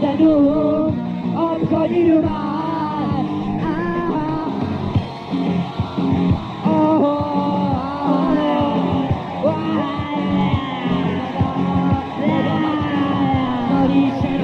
ten dům, obchodní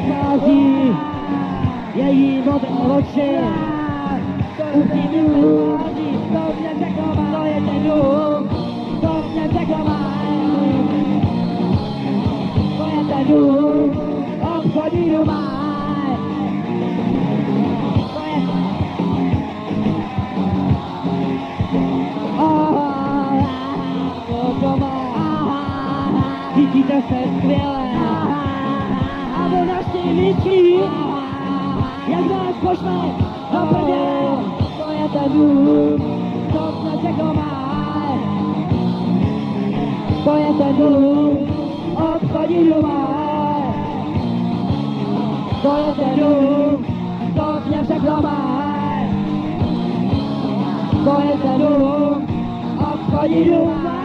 tváří, její modré oči, upřímně Cítíte se skvěle a vy naši lidí, jak nás pošle do prdele, to je ten dům, co jsme všechno má. To je ten dům, obchodní dům má. To mě všechno má. To je ten dům, obchodní dům má.